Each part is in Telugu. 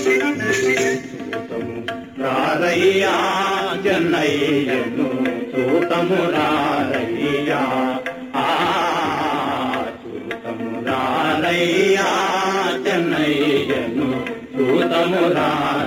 చూతము రారయ్యా జన్నయ్యను చూతము రారయ్యా ఆ చూతము రారయ్యా జన్నయ్యను చూతము రారయ్యా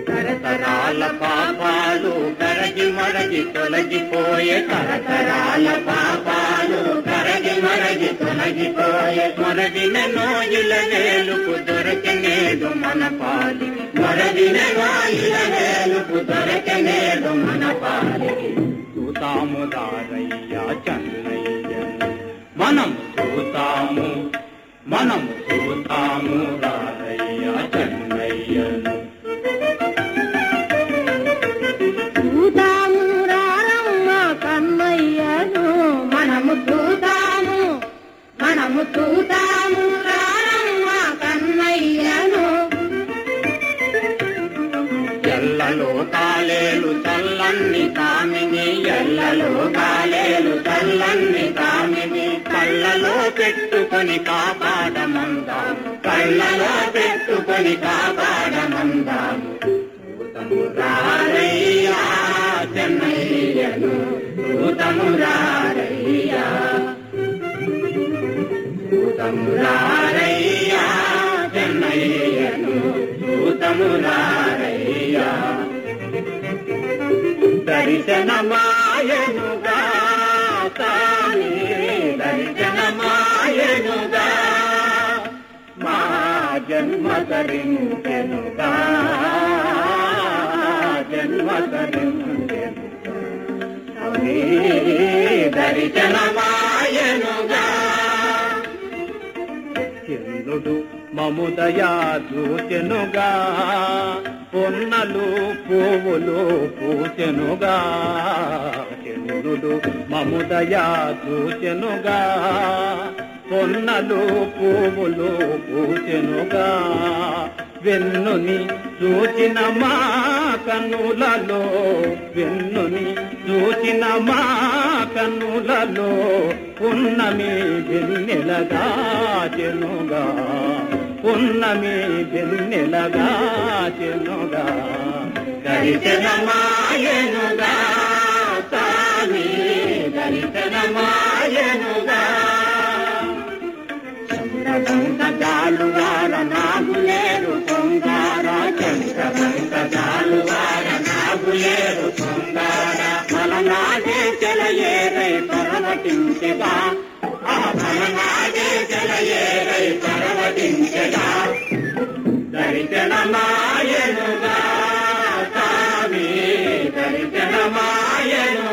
తరతరాల పాపాలు కరగి మరగి తొలగిపోయే తరతరాల పాపాలు కరగి మరగి తొలగిపోయే మరదిన నోయుల వేలుపు దొరకనేదు మన పాలి. మరదిన నోయుల వేలుపు దొరకనేదు మన పాలి. చూతాము దారయ్యా చెన్నయ్యను మనం చూతాము మనం చూతాము దారయ్యా ఎల్లలో కాలేలు తల్లన్ని కామిని ఎల్లలో కాలేలు తల్లన్ని కామిని. కళ్ళలో పెట్టుకొని కాపాడమందాము కళ్ళలో పెట్టుకొని కాపాడమందాము చూతము రారయ్యా చెన్నయ్యను చూతము రారయ్యా రారయ్యా చెన్నయ్యను భూతము రా దర్శనమాయనుగా తాని దర్శనమాయనుగా మా జన్మ తరించెనుగా జన్మ తరించెనుగా. నీ మముదయా చూచెనుగా పొన్నలు పువ్వులు పూచెనుగా చంద్రుడు మముదయా చూచెనుగా పొన్నలు పువ్వులు పూచెనుగా వెన్నుని చూచిన మా కన్నులలో వెన్నుని చూచిన మా కన్నులలో ఉన్నమి వెన్నెలగా చెనుగా. పున్నమి వెన్నెలగా చెనుగా దర్శనమాయనుగా స్వామి దర్శనమాయనుగా చంద్రబంక జాలువార నాగులేరు పొంగార చంద్రబంక జాలువార నాగులేరు పొంగార మలనాడే చెలయేరై పరవటించగా ఆ கருட்டணமாயனோ